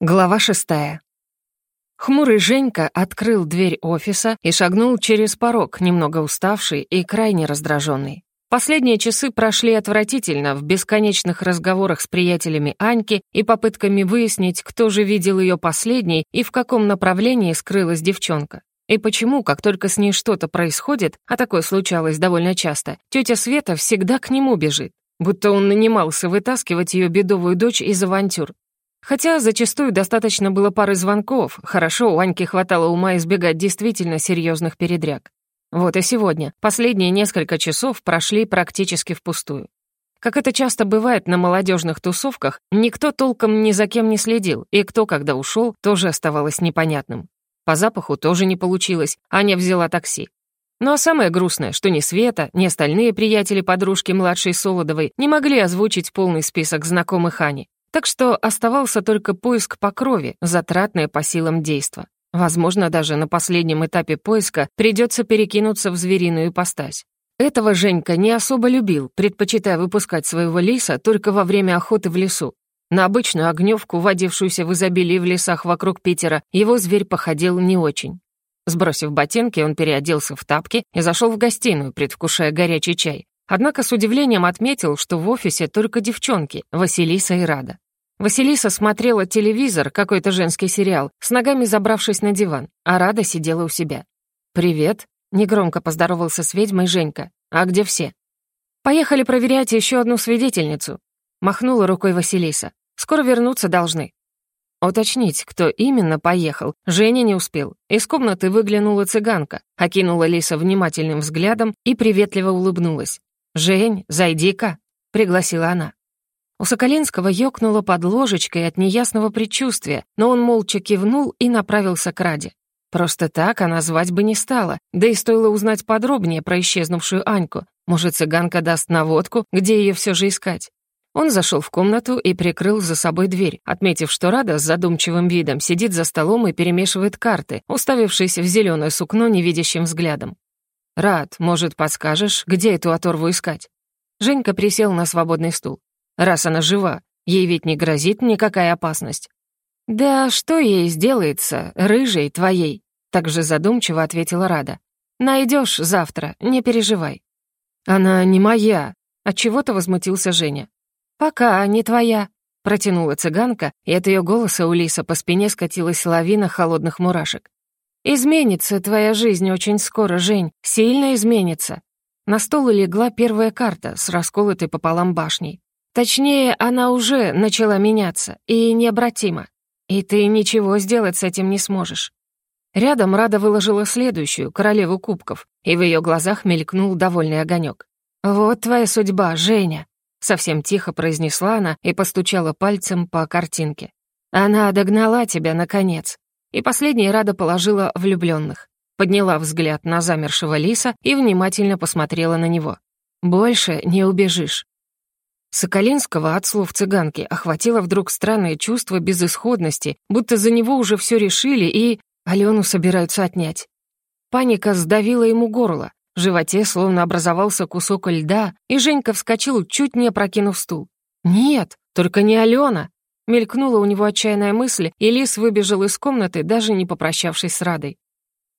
Глава шестая. Хмурый Женька открыл дверь офиса и шагнул через порог, немного уставший и крайне раздраженный. Последние часы прошли отвратительно в бесконечных разговорах с приятелями Аньки и попытками выяснить, кто же видел ее последней и в каком направлении скрылась девчонка. И почему, как только с ней что-то происходит, а такое случалось довольно часто, тетя Света всегда к нему бежит, будто он нанимался вытаскивать ее бедовую дочь из авантюр. Хотя зачастую достаточно было пары звонков, хорошо, у Аньки хватало ума избегать действительно серьезных передряг. Вот и сегодня последние несколько часов прошли практически впустую. Как это часто бывает на молодежных тусовках, никто толком ни за кем не следил, и кто когда ушел, тоже оставалось непонятным. По запаху тоже не получилось, Аня взяла такси. Ну а самое грустное, что ни Света, ни остальные приятели-подружки младшей Солодовой не могли озвучить полный список знакомых Ани. Так что оставался только поиск по крови, затратное по силам действа. Возможно, даже на последнем этапе поиска придется перекинуться в звериную ипостась. Этого Женька не особо любил, предпочитая выпускать своего лиса только во время охоты в лесу. На обычную огневку, водившуюся в изобилии в лесах вокруг Питера, его зверь походил не очень. Сбросив ботинки, он переоделся в тапки и зашел в гостиную, предвкушая горячий чай. Однако с удивлением отметил, что в офисе только девчонки, Василиса и Рада. Василиса смотрела телевизор, какой-то женский сериал, с ногами забравшись на диван, а Рада сидела у себя. «Привет», — негромко поздоровался с ведьмой Женька. «А где все?» «Поехали проверять еще одну свидетельницу», — махнула рукой Василиса. «Скоро вернуться должны». Уточнить, кто именно поехал, Женя не успел. Из комнаты выглянула цыганка, окинула Лиса внимательным взглядом и приветливо улыбнулась. «Жень, зайди-ка», — пригласила она. У Соколинского ёкнуло под ложечкой от неясного предчувствия, но он молча кивнул и направился к Раде. Просто так она звать бы не стала, да и стоило узнать подробнее про исчезнувшую Аньку. Может, цыганка даст наводку, где ее все же искать. Он зашел в комнату и прикрыл за собой дверь, отметив, что Рада с задумчивым видом сидит за столом и перемешивает карты, уставившись в зеленое сукно невидящим взглядом. «Рад, может, подскажешь, где эту оторву искать?» Женька присел на свободный стул раз она жива. Ей ведь не грозит никакая опасность. «Да что ей сделается, рыжей твоей?» Также задумчиво ответила Рада. Найдешь завтра, не переживай». «Она не моя», — отчего-то возмутился Женя. «Пока не твоя», — протянула цыганка, и от ее голоса у Лиса по спине скатилась лавина холодных мурашек. «Изменится твоя жизнь очень скоро, Жень, сильно изменится». На стол легла первая карта с расколотой пополам башней. Точнее, она уже начала меняться, и необратимо. И ты ничего сделать с этим не сможешь. Рядом Рада выложила следующую, королеву кубков, и в ее глазах мелькнул довольный огонек. «Вот твоя судьба, Женя», — совсем тихо произнесла она и постучала пальцем по картинке. «Она догнала тебя, наконец». И последняя Рада положила влюбленных. Подняла взгляд на замершего лиса и внимательно посмотрела на него. «Больше не убежишь. Соколинского от слов цыганки охватило вдруг странное чувство безысходности, будто за него уже все решили и Алену собираются отнять. Паника сдавила ему горло, в животе словно образовался кусок льда, и Женька вскочил, чуть не опрокинув стул. «Нет, только не Алена!» Мелькнула у него отчаянная мысль, и Лис выбежал из комнаты, даже не попрощавшись с Радой.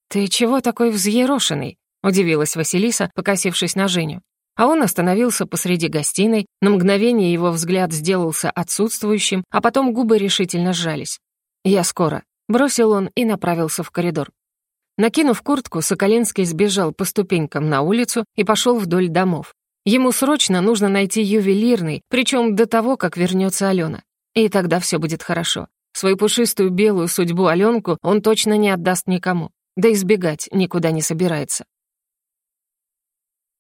«Ты чего такой взъерошенный?» — удивилась Василиса, покосившись на Женю. А он остановился посреди гостиной, на мгновение его взгляд сделался отсутствующим, а потом губы решительно сжались. «Я скоро», — бросил он и направился в коридор. Накинув куртку, Соколенский сбежал по ступенькам на улицу и пошел вдоль домов. Ему срочно нужно найти ювелирный, причем до того, как вернется Алена. И тогда все будет хорошо. Свою пушистую белую судьбу Аленку он точно не отдаст никому, да избегать никуда не собирается.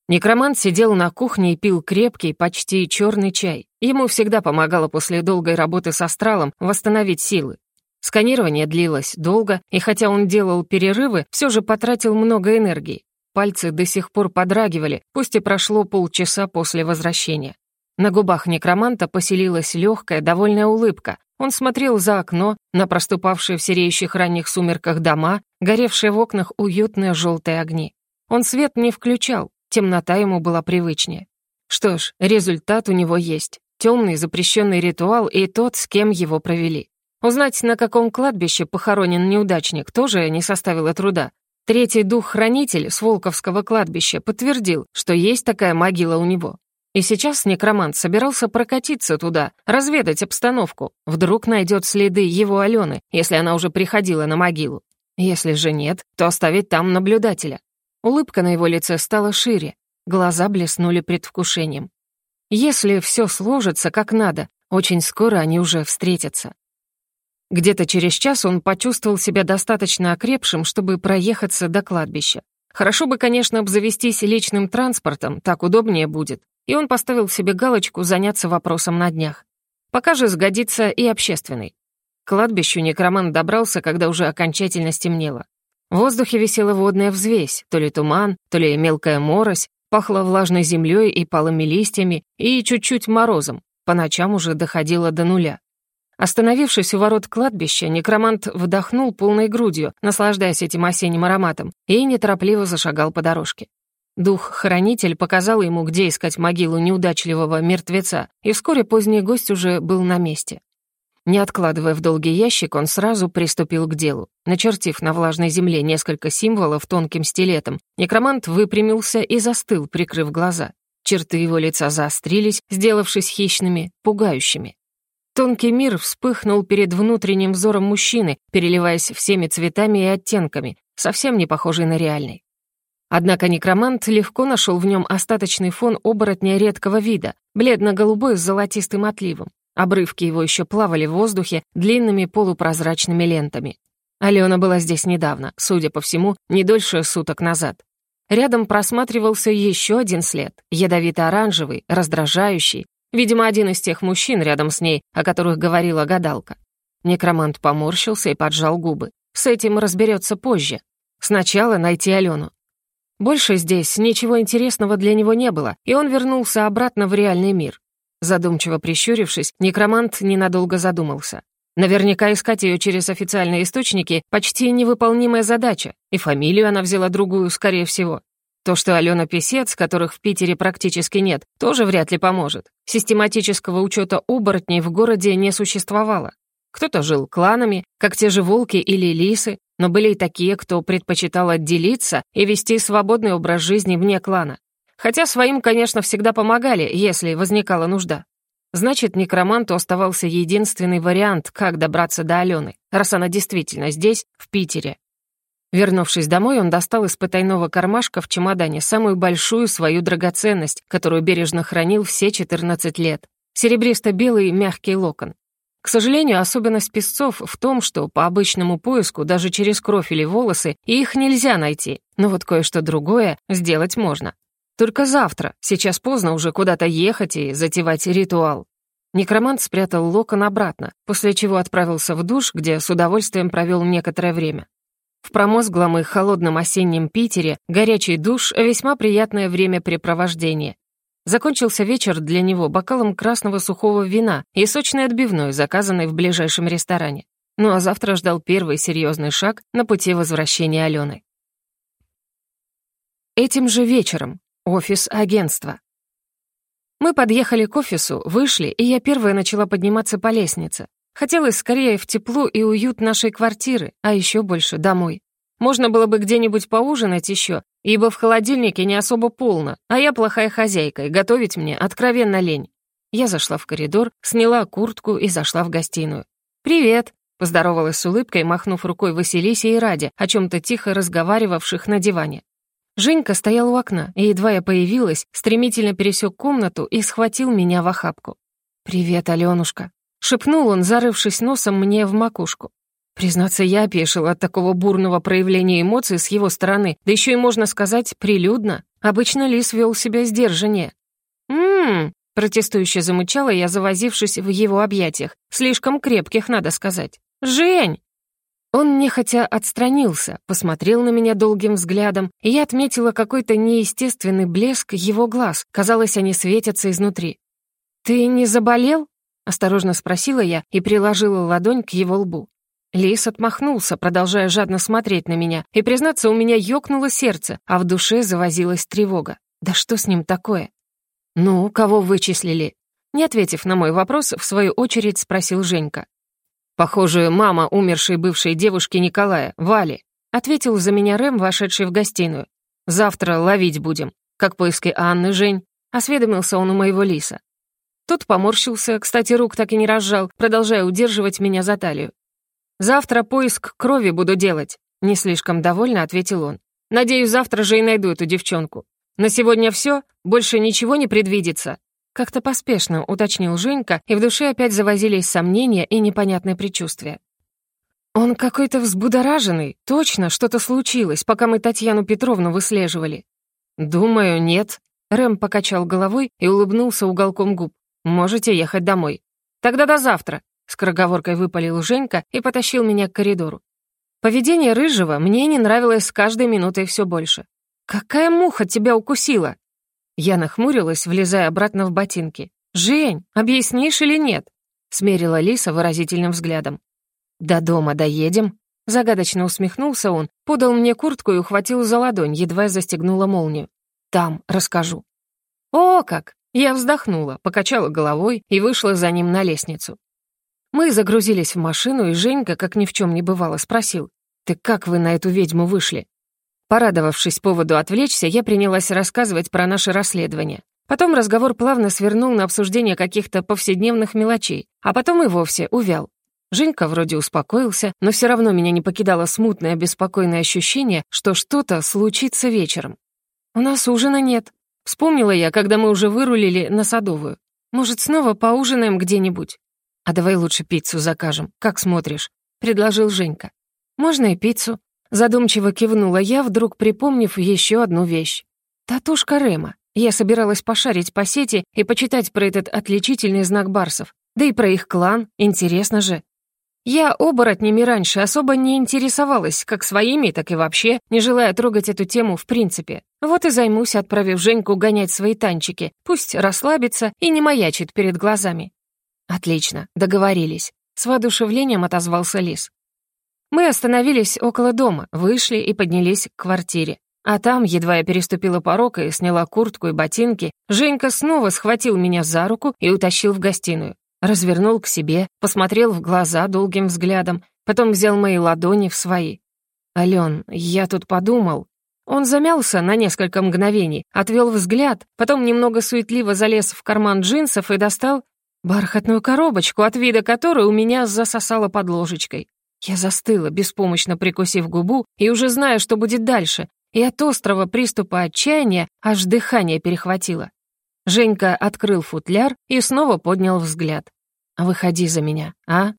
Некромант сидел на кухне и пил крепкий, почти черный чай. Ему всегда помогало после долгой работы с астралом восстановить силы. Сканирование длилось долго, и хотя он делал перерывы, все же потратил много энергии. Пальцы до сих пор подрагивали, пусть и прошло полчаса после возвращения. На губах некроманта поселилась легкая, довольная улыбка. Он смотрел за окно, на проступавшие в сереющих ранних сумерках дома, горевшие в окнах уютные желтые огни. Он свет не включал, Темнота ему была привычнее. Что ж, результат у него есть. Темный запрещенный ритуал и тот, с кем его провели. Узнать, на каком кладбище похоронен неудачник, тоже не составило труда. Третий дух-хранитель с Волковского кладбища подтвердил, что есть такая могила у него. И сейчас некромант собирался прокатиться туда, разведать обстановку. Вдруг найдет следы его Алены, если она уже приходила на могилу. Если же нет, то оставить там наблюдателя. Улыбка на его лице стала шире, глаза блеснули предвкушением. Если все сложится как надо, очень скоро они уже встретятся. Где-то через час он почувствовал себя достаточно окрепшим, чтобы проехаться до кладбища. Хорошо бы, конечно, обзавестись личным транспортом, так удобнее будет. И он поставил себе галочку заняться вопросом на днях. Пока же сгодится и общественный. К кладбищу некромант добрался, когда уже окончательно стемнело. В воздухе висела водная взвесь, то ли туман, то ли мелкая морось, пахло влажной землей и палыми листьями, и чуть-чуть морозом, по ночам уже доходило до нуля. Остановившись у ворот кладбища, некромант вдохнул полной грудью, наслаждаясь этим осенним ароматом, и неторопливо зашагал по дорожке. Дух-хранитель показал ему, где искать могилу неудачливого мертвеца, и вскоре поздний гость уже был на месте. Не откладывая в долгий ящик, он сразу приступил к делу. Начертив на влажной земле несколько символов тонким стилетом, некромант выпрямился и застыл, прикрыв глаза. Черты его лица заострились, сделавшись хищными, пугающими. Тонкий мир вспыхнул перед внутренним взором мужчины, переливаясь всеми цветами и оттенками, совсем не похожий на реальный. Однако некромант легко нашел в нем остаточный фон оборотня редкого вида, бледно-голубой с золотистым отливом. Обрывки его еще плавали в воздухе длинными полупрозрачными лентами. Алена была здесь недавно, судя по всему, не дольше суток назад. Рядом просматривался еще один след, ядовито-оранжевый, раздражающий, Видимо, один из тех мужчин рядом с ней, о которых говорила гадалка. Некромант поморщился и поджал губы. С этим разберется позже. Сначала найти Алену. Больше здесь ничего интересного для него не было, и он вернулся обратно в реальный мир. Задумчиво прищурившись, некромант ненадолго задумался. Наверняка искать ее через официальные источники — почти невыполнимая задача, и фамилию она взяла другую, скорее всего. То, что Алена Песец, которых в Питере практически нет, тоже вряд ли поможет. Систематического учета оборотней в городе не существовало. Кто-то жил кланами, как те же волки или лисы, но были и такие, кто предпочитал отделиться и вести свободный образ жизни вне клана. Хотя своим, конечно, всегда помогали, если возникала нужда. Значит, некроманту оставался единственный вариант, как добраться до Алены, раз она действительно здесь, в Питере. Вернувшись домой, он достал из потайного кармашка в чемодане самую большую свою драгоценность, которую бережно хранил все 14 лет. Серебристо-белый мягкий локон. К сожалению, особенность песцов в том, что по обычному поиску, даже через кровь или волосы, их нельзя найти, но вот кое-что другое сделать можно. Только завтра, сейчас поздно уже куда-то ехать и затевать ритуал. Некромант спрятал локон обратно, после чего отправился в душ, где с удовольствием провел некоторое время. В промозглом и холодном осеннем Питере горячий душ — весьма приятное времяпрепровождение. Закончился вечер для него бокалом красного сухого вина и сочной отбивной, заказанной в ближайшем ресторане. Ну а завтра ждал первый серьезный шаг на пути возвращения Алены. Этим же вечером. Офис агентства. Мы подъехали к офису, вышли, и я первая начала подниматься по лестнице. Хотелось скорее в тепло и уют нашей квартиры, а еще больше домой. Можно было бы где-нибудь поужинать еще, ибо в холодильнике не особо полно, а я плохая хозяйка, и готовить мне откровенно лень. Я зашла в коридор, сняла куртку и зашла в гостиную. «Привет!» — поздоровалась с улыбкой, махнув рукой Василисе и Раде, о чем-то тихо разговаривавших на диване. Женька стоял у окна, и едва я появилась, стремительно пересек комнату и схватил меня в охапку. «Привет, Алёнушка!» — шепнул он, зарывшись носом мне в макушку. Признаться, я опешила от такого бурного проявления эмоций с его стороны, да еще и, можно сказать, прилюдно. Обычно Лис вел себя сдержаннее. «М-м-м», протестующе замычала я, завозившись в его объятиях. Слишком крепких, надо сказать. «Жень!» Он нехотя отстранился, посмотрел на меня долгим взглядом, и я отметила какой-то неестественный блеск его глаз. Казалось, они светятся изнутри. «Ты не заболел?» Осторожно спросила я и приложила ладонь к его лбу. Лис отмахнулся, продолжая жадно смотреть на меня, и, признаться, у меня ёкнуло сердце, а в душе завозилась тревога. Да что с ним такое? «Ну, кого вычислили?» Не ответив на мой вопрос, в свою очередь спросил Женька. Похоже, мама умершей бывшей девушки Николая, Вали, ответил за меня Рэм, вошедший в гостиную. Завтра ловить будем. Как поиски Анны, Жень? Осведомился он у моего лиса. Тот поморщился, кстати, рук так и не разжал, продолжая удерживать меня за талию. «Завтра поиск крови буду делать», — не слишком довольно ответил он. «Надеюсь, завтра же и найду эту девчонку. На сегодня все, больше ничего не предвидится». Как-то поспешно уточнил Женька, и в душе опять завозились сомнения и непонятные предчувствия. «Он какой-то взбудораженный. Точно, что-то случилось, пока мы Татьяну Петровну выслеживали». «Думаю, нет». Рэм покачал головой и улыбнулся уголком губ. «Можете ехать домой». «Тогда до завтра», — скороговоркой выпалил Женька и потащил меня к коридору. Поведение Рыжего мне не нравилось с каждой минутой все больше. «Какая муха тебя укусила?» Я нахмурилась, влезая обратно в ботинки. «Жень, объяснишь или нет?» — смерила Лиса выразительным взглядом. «До дома доедем?» Загадочно усмехнулся он, подал мне куртку и ухватил за ладонь, едва застегнула молнию. «Там расскажу». «О, как!» Я вздохнула, покачала головой и вышла за ним на лестницу. Мы загрузились в машину, и Женька, как ни в чем не бывало, спросил, «Ты как вы на эту ведьму вышли?» Порадовавшись поводу отвлечься, я принялась рассказывать про наше расследование. Потом разговор плавно свернул на обсуждение каких-то повседневных мелочей, а потом и вовсе увял. Женька вроде успокоился, но все равно меня не покидало смутное беспокойное ощущение, что что-то случится вечером. «У нас ужина нет», — вспомнила я, когда мы уже вырулили на Садовую. «Может, снова поужинаем где-нибудь?» «А давай лучше пиццу закажем, как смотришь?» — предложил Женька. «Можно и пиццу», Задумчиво кивнула я, вдруг припомнив еще одну вещь. Татушка Рема. Я собиралась пошарить по сети и почитать про этот отличительный знак барсов. Да и про их клан, интересно же. Я оборотнями раньше особо не интересовалась, как своими, так и вообще, не желая трогать эту тему в принципе. Вот и займусь, отправив Женьку гонять свои танчики. Пусть расслабится и не маячит перед глазами. Отлично, договорились. С воодушевлением отозвался Лис. Мы остановились около дома, вышли и поднялись к квартире. А там, едва я переступила порог и сняла куртку и ботинки, Женька снова схватил меня за руку и утащил в гостиную. Развернул к себе, посмотрел в глаза долгим взглядом, потом взял мои ладони в свои. «Ален, я тут подумал». Он замялся на несколько мгновений, отвел взгляд, потом немного суетливо залез в карман джинсов и достал бархатную коробочку, от вида которой у меня засосало под ложечкой. Я застыла, беспомощно прикусив губу, и уже зная, что будет дальше, и от острого приступа отчаяния аж дыхание перехватило. Женька открыл футляр и снова поднял взгляд. «Выходи за меня, а?»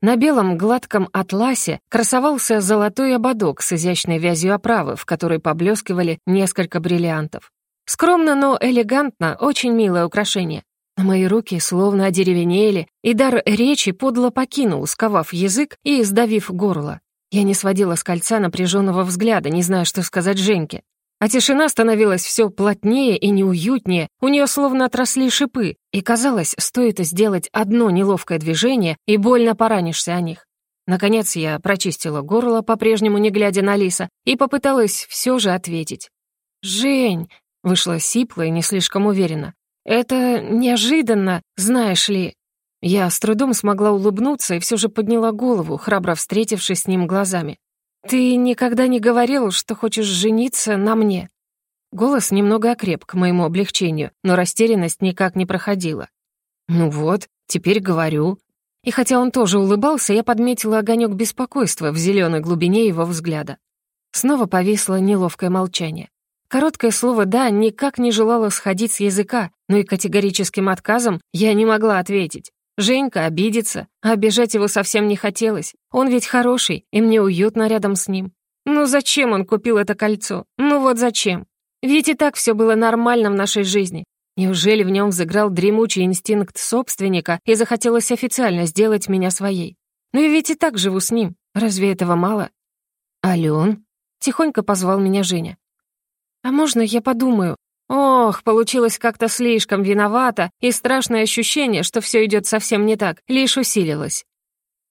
На белом гладком атласе красовался золотой ободок с изящной вязью оправы, в которой поблескивали несколько бриллиантов. Скромно, но элегантно, очень милое украшение. Мои руки словно одеревенели, и дар речи подло покинул, сковав язык и сдавив горло. Я не сводила с кольца напряженного взгляда, не зная, что сказать Женьке. А тишина становилась все плотнее и неуютнее, у нее словно отросли шипы, и казалось, стоит сделать одно неловкое движение, и больно поранишься о них. Наконец я прочистила горло, по-прежнему не глядя на Лиса, и попыталась все же ответить. «Жень!» — вышла сипло и не слишком уверенно. «Это неожиданно, знаешь ли». Я с трудом смогла улыбнуться и все же подняла голову, храбро встретившись с ним глазами. «Ты никогда не говорил, что хочешь жениться на мне?» Голос немного окреп к моему облегчению, но растерянность никак не проходила. «Ну вот, теперь говорю». И хотя он тоже улыбался, я подметила огонек беспокойства в зеленой глубине его взгляда. Снова повисло неловкое молчание. Короткое слово «да» никак не желало сходить с языка, но и категорическим отказом я не могла ответить. Женька обидится, а обижать его совсем не хотелось. Он ведь хороший, и мне уютно рядом с ним. Ну зачем он купил это кольцо? Ну вот зачем? Ведь и так все было нормально в нашей жизни. Неужели в нем взыграл дремучий инстинкт собственника и захотелось официально сделать меня своей? Ну и ведь и так живу с ним. Разве этого мало? «Алён?» — тихонько позвал меня Женя. «А можно я подумаю?» Ох, получилось как-то слишком виновато, и страшное ощущение, что все идет совсем не так, лишь усилилось.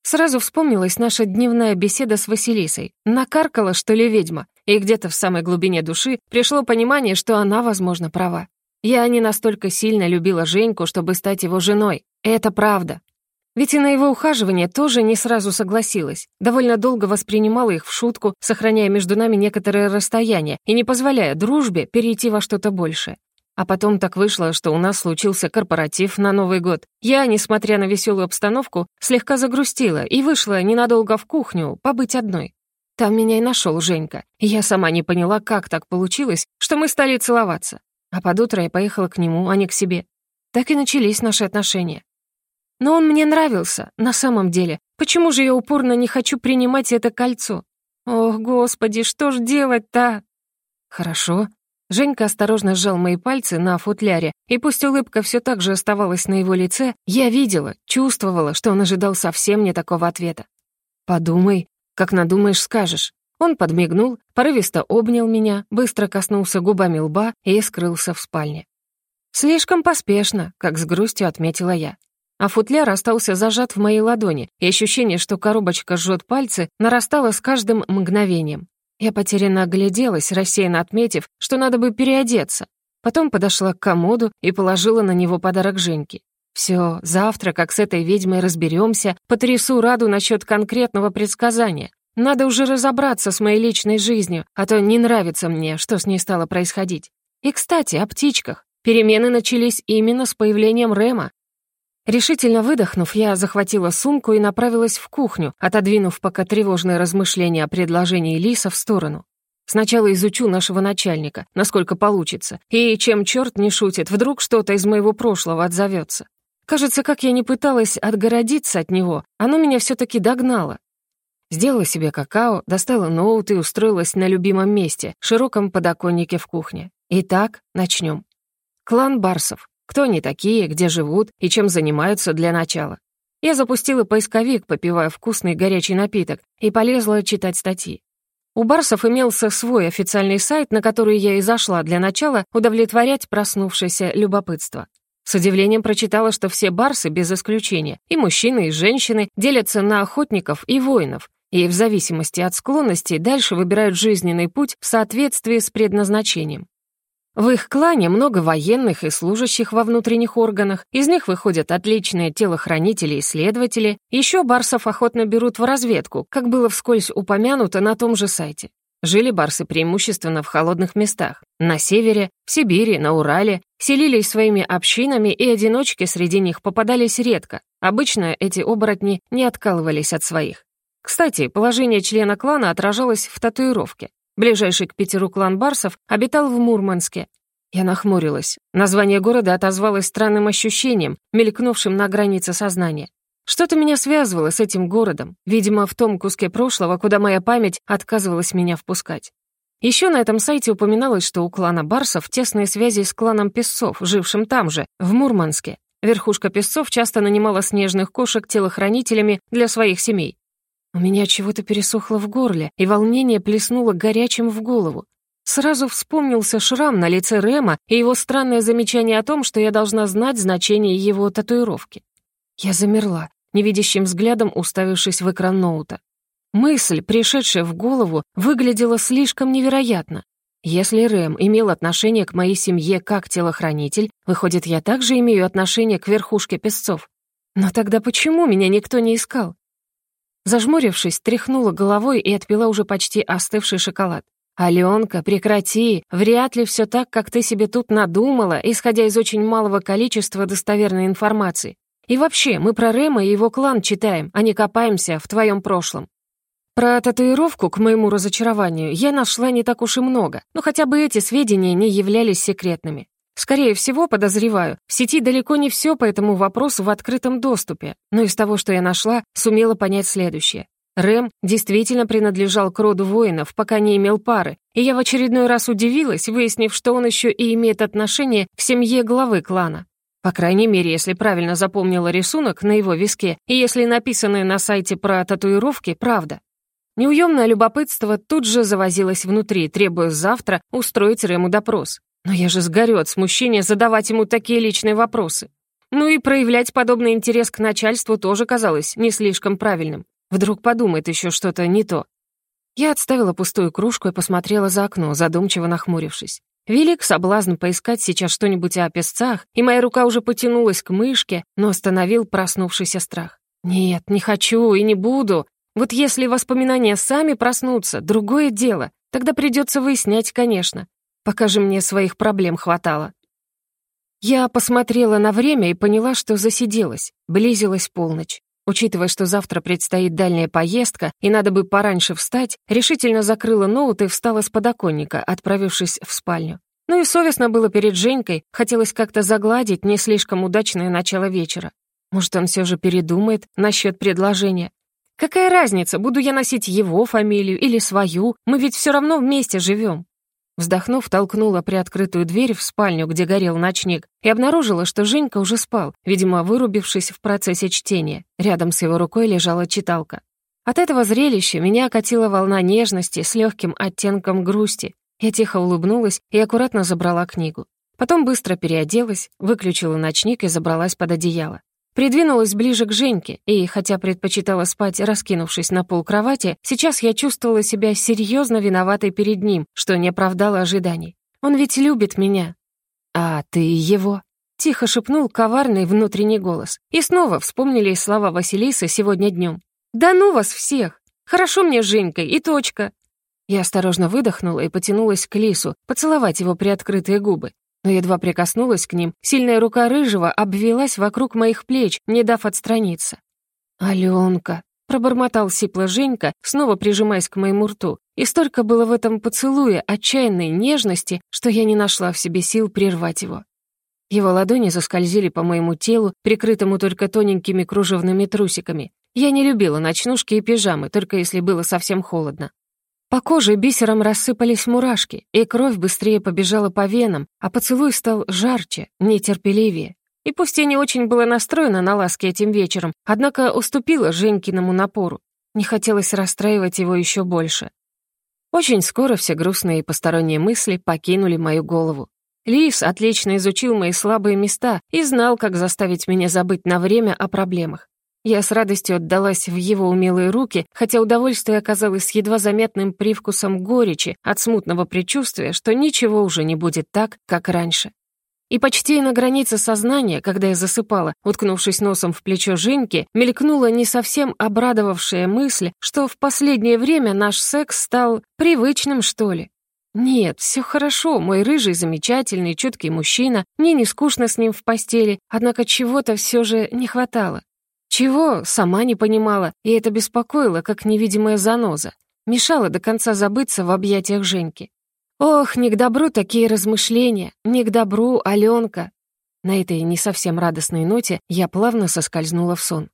Сразу вспомнилась наша дневная беседа с Василисой. Накаркала, что ли, ведьма, и где-то в самой глубине души пришло понимание, что она, возможно, права. Я не настолько сильно любила Женьку, чтобы стать его женой. Это правда. Ведь и на его ухаживание тоже не сразу согласилась. Довольно долго воспринимала их в шутку, сохраняя между нами некоторое расстояние и не позволяя дружбе перейти во что-то большее. А потом так вышло, что у нас случился корпоратив на Новый год. Я, несмотря на веселую обстановку, слегка загрустила и вышла ненадолго в кухню побыть одной. Там меня и нашел Женька. Я сама не поняла, как так получилось, что мы стали целоваться. А под утро я поехала к нему, а не к себе. Так и начались наши отношения. Но он мне нравился, на самом деле. Почему же я упорно не хочу принимать это кольцо? Ох, господи, что ж делать-то? Хорошо. Женька осторожно сжал мои пальцы на футляре, и пусть улыбка все так же оставалась на его лице, я видела, чувствовала, что он ожидал совсем не такого ответа. «Подумай, как надумаешь, скажешь». Он подмигнул, порывисто обнял меня, быстро коснулся губами лба и скрылся в спальне. Слишком поспешно, как с грустью отметила я а футляр остался зажат в моей ладони, и ощущение, что коробочка жжет пальцы, нарастало с каждым мгновением. Я потерянно огляделась, рассеянно отметив, что надо бы переодеться. Потом подошла к комоду и положила на него подарок Женьке. Все, завтра, как с этой ведьмой разберемся, потрясу Раду насчет конкретного предсказания. Надо уже разобраться с моей личной жизнью, а то не нравится мне, что с ней стало происходить. И, кстати, о птичках. Перемены начались именно с появлением Рема. Решительно выдохнув, я захватила сумку и направилась в кухню, отодвинув пока тревожные размышления о предложении Лиса в сторону. Сначала изучу нашего начальника, насколько получится, и чем черт не шутит, вдруг что-то из моего прошлого отзовется. Кажется, как я не пыталась отгородиться от него, оно меня все-таки догнало. Сделала себе какао, достала ноут и устроилась на любимом месте, широком подоконнике в кухне. Итак, начнем. Клан Барсов. Кто они такие, где живут и чем занимаются для начала. Я запустила поисковик, попивая вкусный горячий напиток, и полезла читать статьи. У Барсов имелся свой официальный сайт, на который я и зашла для начала удовлетворять проснувшееся любопытство. С удивлением прочитала, что все барсы, без исключения, и мужчины, и женщины, делятся на охотников и воинов, и в зависимости от склонностей дальше выбирают жизненный путь в соответствии с предназначением. В их клане много военных и служащих во внутренних органах, из них выходят отличные телохранители и следователи, еще барсов охотно берут в разведку, как было вскользь упомянуто на том же сайте. Жили барсы преимущественно в холодных местах. На севере, в Сибири, на Урале. Селились своими общинами, и одиночки среди них попадались редко. Обычно эти оборотни не откалывались от своих. Кстати, положение члена клана отражалось в татуировке. Ближайший к Питеру клан Барсов обитал в Мурманске. Я нахмурилась. Название города отозвалось странным ощущением, мелькнувшим на границе сознания. Что-то меня связывало с этим городом, видимо, в том куске прошлого, куда моя память отказывалась меня впускать. Еще на этом сайте упоминалось, что у клана Барсов тесные связи с кланом Песцов, жившим там же, в Мурманске. Верхушка Песцов часто нанимала снежных кошек телохранителями для своих семей. У меня чего-то пересохло в горле, и волнение плеснуло горячим в голову. Сразу вспомнился шрам на лице Рема и его странное замечание о том, что я должна знать значение его татуировки. Я замерла, невидящим взглядом уставившись в экран ноута. Мысль, пришедшая в голову, выглядела слишком невероятно. Если Рэм имел отношение к моей семье как телохранитель, выходит, я также имею отношение к верхушке песцов. Но тогда почему меня никто не искал? Зажмурившись, тряхнула головой и отпила уже почти остывший шоколад. «Аленка, прекрати! Вряд ли все так, как ты себе тут надумала, исходя из очень малого количества достоверной информации. И вообще, мы про Рема и его клан читаем, а не копаемся в твоем прошлом. Про татуировку, к моему разочарованию, я нашла не так уж и много, но хотя бы эти сведения не являлись секретными. Скорее всего, подозреваю, в сети далеко не все по этому вопросу в открытом доступе, но из того, что я нашла, сумела понять следующее. Рэм действительно принадлежал к роду воинов, пока не имел пары, и я в очередной раз удивилась, выяснив, что он еще и имеет отношение к семье главы клана. По крайней мере, если правильно запомнила рисунок на его виске, и если написанное на сайте про татуировки правда. Неуемное любопытство тут же завозилось внутри, требуя завтра устроить Рэму допрос. Но я же сгорю от смущения задавать ему такие личные вопросы. Ну и проявлять подобный интерес к начальству тоже казалось не слишком правильным. Вдруг подумает еще что-то не то. Я отставила пустую кружку и посмотрела за окно, задумчиво нахмурившись. Велик соблазн поискать сейчас что-нибудь о песцах, и моя рука уже потянулась к мышке, но остановил проснувшийся страх. Нет, не хочу и не буду. Вот если воспоминания сами проснутся, другое дело. Тогда придется выяснять, конечно. Пока же мне своих проблем хватало. Я посмотрела на время и поняла, что засиделась. Близилась полночь. Учитывая, что завтра предстоит дальняя поездка и надо бы пораньше встать, решительно закрыла ноут и встала с подоконника, отправившись в спальню. Ну и совестно было перед Женькой, хотелось как-то загладить не слишком удачное начало вечера. Может, он все же передумает насчет предложения. Какая разница, буду я носить его фамилию или свою, мы ведь все равно вместе живем. Вздохнув, толкнула приоткрытую дверь в спальню, где горел ночник, и обнаружила, что Женька уже спал, видимо, вырубившись в процессе чтения. Рядом с его рукой лежала читалка. От этого зрелища меня окатила волна нежности с легким оттенком грусти. Я тихо улыбнулась и аккуратно забрала книгу. Потом быстро переоделась, выключила ночник и забралась под одеяло. Придвинулась ближе к Женьке, и, хотя предпочитала спать, раскинувшись на пол кровати, сейчас я чувствовала себя серьезно виноватой перед ним, что не оправдала ожиданий. Он ведь любит меня. «А ты его?» — тихо шепнул коварный внутренний голос. И снова вспомнили слова Василисы сегодня днем. «Да ну вас всех! Хорошо мне с Женькой, и точка!» Я осторожно выдохнула и потянулась к Лису, поцеловать его приоткрытые губы но едва прикоснулась к ним, сильная рука рыжего обвелась вокруг моих плеч, не дав отстраниться. «Аленка», — пробормотал сипло Женька, снова прижимаясь к моему рту, и столько было в этом поцелуе отчаянной нежности, что я не нашла в себе сил прервать его. Его ладони заскользили по моему телу, прикрытому только тоненькими кружевными трусиками. Я не любила ночнушки и пижамы, только если было совсем холодно. По коже бисером рассыпались мурашки, и кровь быстрее побежала по венам, а поцелуй стал жарче, нетерпеливее. И пусть я не очень была настроена на ласки этим вечером, однако уступила Женькиному напору. Не хотелось расстраивать его еще больше. Очень скоро все грустные и посторонние мысли покинули мою голову. Лис отлично изучил мои слабые места и знал, как заставить меня забыть на время о проблемах. Я с радостью отдалась в его умелые руки, хотя удовольствие оказалось с едва заметным привкусом горечи от смутного предчувствия, что ничего уже не будет так, как раньше. И почти на границе сознания, когда я засыпала, уткнувшись носом в плечо Женьки, мелькнула не совсем обрадовавшая мысль, что в последнее время наш секс стал привычным, что ли. Нет, все хорошо, мой рыжий, замечательный, чуткий мужчина, мне не скучно с ним в постели, однако чего-то все же не хватало. Чего, сама не понимала, и это беспокоило, как невидимая заноза. Мешало до конца забыться в объятиях Женьки. Ох, не к добру такие размышления, не к добру, Аленка. На этой не совсем радостной ноте я плавно соскользнула в сон.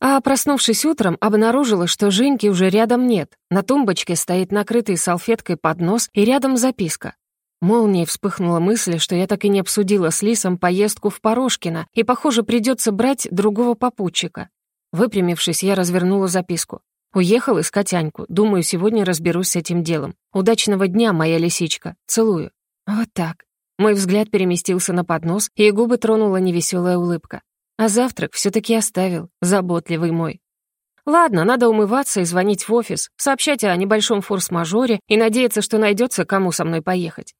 А проснувшись утром, обнаружила, что Женьки уже рядом нет. На тумбочке стоит накрытый салфеткой поднос и рядом записка. Молнией вспыхнула мысль, что я так и не обсудила с Лисом поездку в Порошкино, и, похоже, придется брать другого попутчика. Выпрямившись, я развернула записку. Уехал искать Аньку. Думаю, сегодня разберусь с этим делом. Удачного дня, моя лисичка. Целую. Вот так. Мой взгляд переместился на поднос, и губы тронула невеселая улыбка. А завтрак все таки оставил, заботливый мой. Ладно, надо умываться и звонить в офис, сообщать о небольшом форс-мажоре и надеяться, что найдется, кому со мной поехать.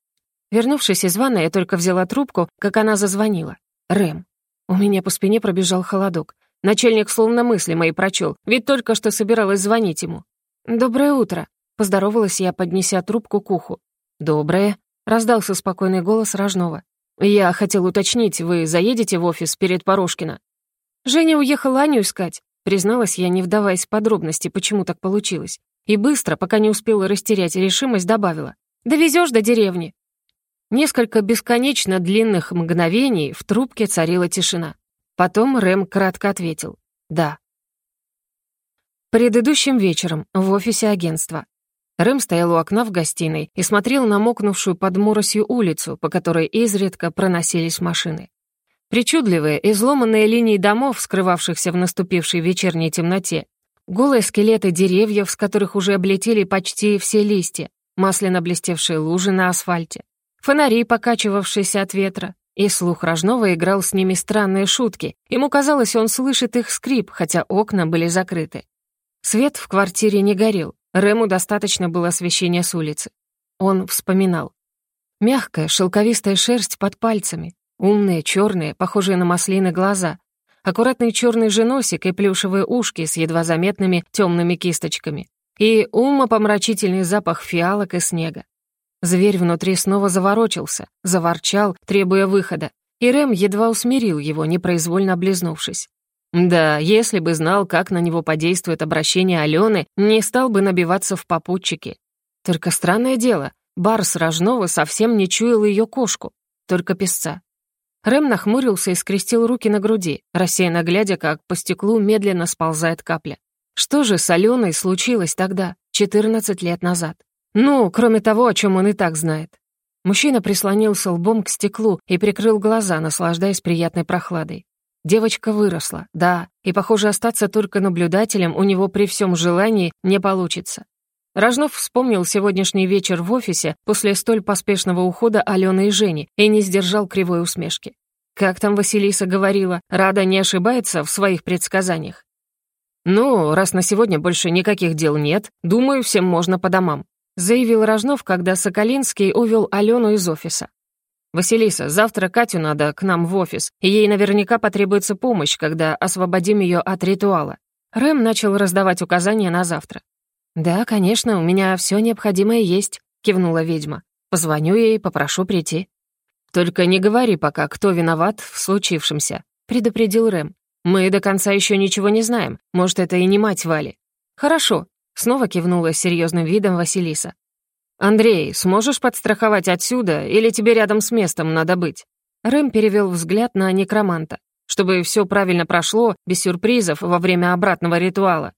Вернувшись из ванной, я только взяла трубку, как она зазвонила. Рэм. У меня по спине пробежал холодок. Начальник словно мысли мои прочел, ведь только что собиралась звонить ему. «Доброе утро», — поздоровалась я, поднеся трубку к уху. «Доброе», — раздался спокойный голос Рожнова. «Я хотел уточнить, вы заедете в офис перед Порошкино?» «Женя уехала Аню искать», — призналась я, не вдаваясь в подробности, почему так получилось. И быстро, пока не успела растерять решимость, добавила. «Довезёшь до деревни?» Несколько бесконечно длинных мгновений в трубке царила тишина. Потом Рэм кратко ответил «Да». Предыдущим вечером в офисе агентства. Рэм стоял у окна в гостиной и смотрел на мокнувшую под моросью улицу, по которой изредка проносились машины. Причудливые, изломанные линии домов, скрывавшихся в наступившей вечерней темноте, голые скелеты деревьев, с которых уже облетели почти все листья, масляно блестевшие лужи на асфальте, фонари, покачивавшиеся от ветра. И слух Рожнова играл с ними странные шутки. Ему казалось, он слышит их скрип, хотя окна были закрыты. Свет в квартире не горел. Рему достаточно было освещения с улицы. Он вспоминал. Мягкая, шелковистая шерсть под пальцами, умные, черные, похожие на маслины глаза, аккуратный черный же носик и плюшевые ушки с едва заметными темными кисточками. И умопомрачительный запах фиалок и снега. Зверь внутри снова заворочился, заворчал, требуя выхода, и Рэм едва усмирил его, непроизвольно облизнувшись. Да, если бы знал, как на него подействует обращение Алены, не стал бы набиваться в попутчики. Только странное дело, Барс Рожнова совсем не чуял ее кошку, только песца. Рэм нахмурился и скрестил руки на груди, рассеянно глядя, как по стеклу медленно сползает капля. Что же с Аленой случилось тогда, 14 лет назад? Ну, кроме того, о чем он и так знает. Мужчина прислонился лбом к стеклу и прикрыл глаза, наслаждаясь приятной прохладой. Девочка выросла, да, и, похоже, остаться только наблюдателем у него при всем желании не получится. Рожнов вспомнил сегодняшний вечер в офисе после столь поспешного ухода Алены и Жени и не сдержал кривой усмешки. Как там Василиса говорила, Рада не ошибается в своих предсказаниях. «Ну, раз на сегодня больше никаких дел нет, думаю, всем можно по домам», заявил Рожнов, когда Соколинский увел Алену из офиса. «Василиса, завтра Катю надо к нам в офис, и ей наверняка потребуется помощь, когда освободим ее от ритуала». Рэм начал раздавать указания на завтра. «Да, конечно, у меня все необходимое есть», — кивнула ведьма. «Позвоню ей, попрошу прийти». «Только не говори пока, кто виноват в случившемся», — предупредил Рэм. «Мы до конца еще ничего не знаем. Может, это и не мать Вали». «Хорошо», — снова кивнула с серьезным видом Василиса. «Андрей, сможешь подстраховать отсюда, или тебе рядом с местом надо быть?» Рэм перевел взгляд на некроманта. «Чтобы все правильно прошло, без сюрпризов во время обратного ритуала».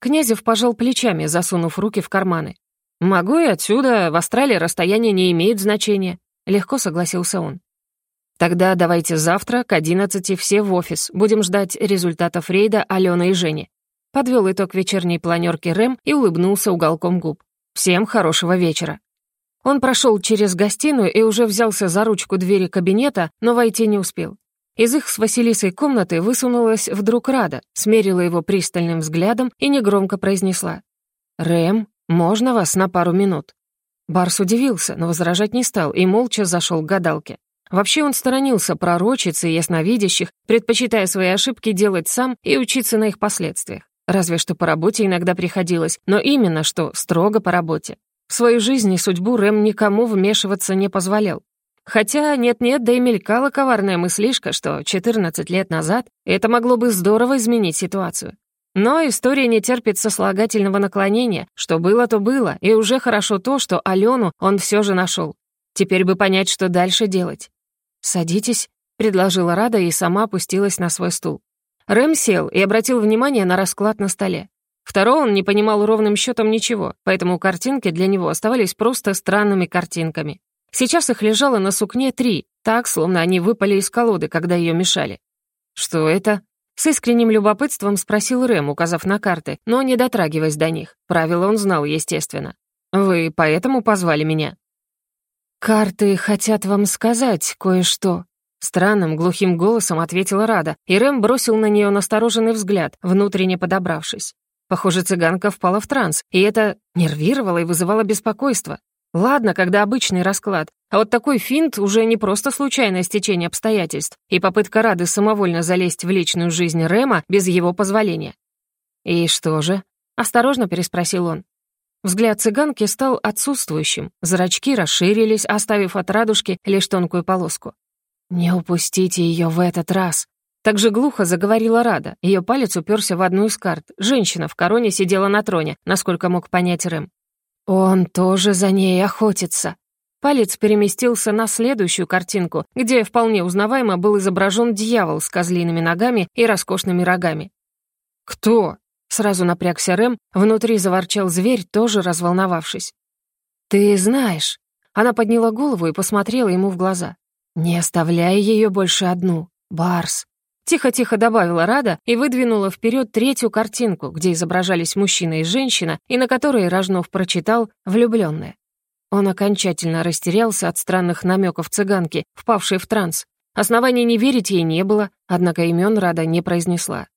Князев пожал плечами, засунув руки в карманы. «Могу и отсюда, в Австралии расстояние не имеет значения», — легко согласился он. «Тогда давайте завтра к одиннадцати все в офис. Будем ждать результатов рейда Алены и Жени». Подвел итог вечерней планерки Рэм и улыбнулся уголком губ. Всем хорошего вечера». Он прошел через гостиную и уже взялся за ручку двери кабинета, но войти не успел. Из их с Василисой комнаты высунулась вдруг Рада, смерила его пристальным взглядом и негромко произнесла. «Рэм, можно вас на пару минут?» Барс удивился, но возражать не стал и молча зашел к гадалке. Вообще он сторонился пророчиц и ясновидящих, предпочитая свои ошибки делать сам и учиться на их последствиях. Разве что по работе иногда приходилось, но именно что строго по работе. В свою жизнь и судьбу Рэм никому вмешиваться не позволял. Хотя нет-нет, да и мелькала коварная мыслишка, что 14 лет назад это могло бы здорово изменить ситуацию. Но история не терпит сослагательного наклонения. Что было, то было, и уже хорошо то, что Алену он все же нашел. Теперь бы понять, что дальше делать. «Садитесь», — предложила Рада и сама опустилась на свой стул. Рэм сел и обратил внимание на расклад на столе. Второго он не понимал ровным счетом ничего, поэтому картинки для него оставались просто странными картинками. Сейчас их лежало на сукне три, так, словно они выпали из колоды, когда ее мешали. «Что это?» С искренним любопытством спросил Рэм, указав на карты, но не дотрагиваясь до них. Правила он знал, естественно. «Вы поэтому позвали меня?» «Карты хотят вам сказать кое-что», Странным, глухим голосом ответила Рада, и Рэм бросил на нее настороженный взгляд, внутренне подобравшись. Похоже, цыганка впала в транс, и это нервировало и вызывало беспокойство. Ладно, когда обычный расклад, а вот такой финт уже не просто случайное стечение обстоятельств и попытка Рады самовольно залезть в личную жизнь Рэма без его позволения. «И что же?» — осторожно переспросил он. Взгляд цыганки стал отсутствующим, зрачки расширились, оставив от радужки лишь тонкую полоску. «Не упустите ее в этот раз!» Так же глухо заговорила Рада. Ее палец уперся в одну из карт. Женщина в короне сидела на троне, насколько мог понять Рэм. «Он тоже за ней охотится!» Палец переместился на следующую картинку, где вполне узнаваемо был изображен дьявол с козлиными ногами и роскошными рогами. «Кто?» — сразу напрягся Рэм, внутри заворчал зверь, тоже разволновавшись. «Ты знаешь». Она подняла голову и посмотрела ему в глаза. «Не оставляй ее больше одну, Барс!» Тихо-тихо добавила Рада и выдвинула вперед третью картинку, где изображались мужчина и женщина, и на которой Рожнов прочитал «влюбленная». Он окончательно растерялся от странных намеков цыганки, впавшей в транс. Оснований не верить ей не было, однако имен Рада не произнесла.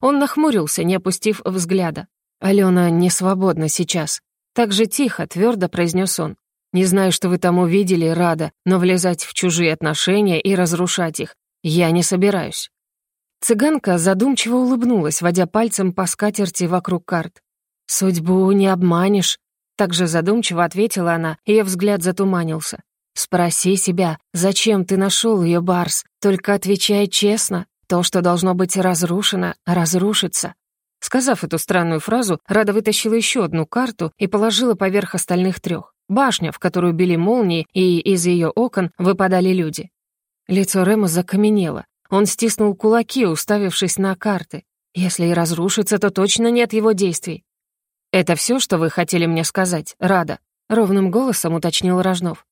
Он нахмурился, не опустив взгляда. «Алена не свободна сейчас». Так же тихо, твердо произнес он. Не знаю, что вы там увидели, Рада, но влезать в чужие отношения и разрушать их я не собираюсь». Цыганка задумчиво улыбнулась, водя пальцем по скатерти вокруг карт. «Судьбу не обманешь», — также задумчиво ответила она, ее взгляд затуманился. «Спроси себя, зачем ты нашел ее, Барс? Только отвечай честно. То, что должно быть разрушено, разрушится». Сказав эту странную фразу, Рада вытащила еще одну карту и положила поверх остальных трех. Башня, в которую били молнии, и из ее окон выпадали люди. Лицо Рема закаменело. Он стиснул кулаки, уставившись на карты. Если и разрушится, то точно нет его действий. «Это все, что вы хотели мне сказать, Рада?» — ровным голосом уточнил Рожнов.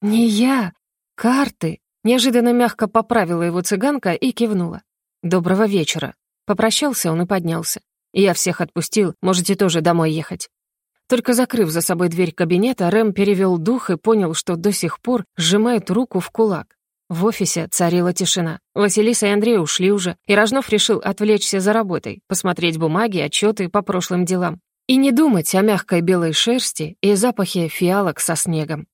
«Не я. Карты!» — неожиданно мягко поправила его цыганка и кивнула. «Доброго вечера». Попрощался он и поднялся. «Я всех отпустил, можете тоже домой ехать». Только закрыв за собой дверь кабинета, Рэм перевел дух и понял, что до сих пор сжимает руку в кулак. В офисе царила тишина. Василиса и Андрей ушли уже, и Рожнов решил отвлечься за работой, посмотреть бумаги, отчеты по прошлым делам. И не думать о мягкой белой шерсти и запахе фиалок со снегом.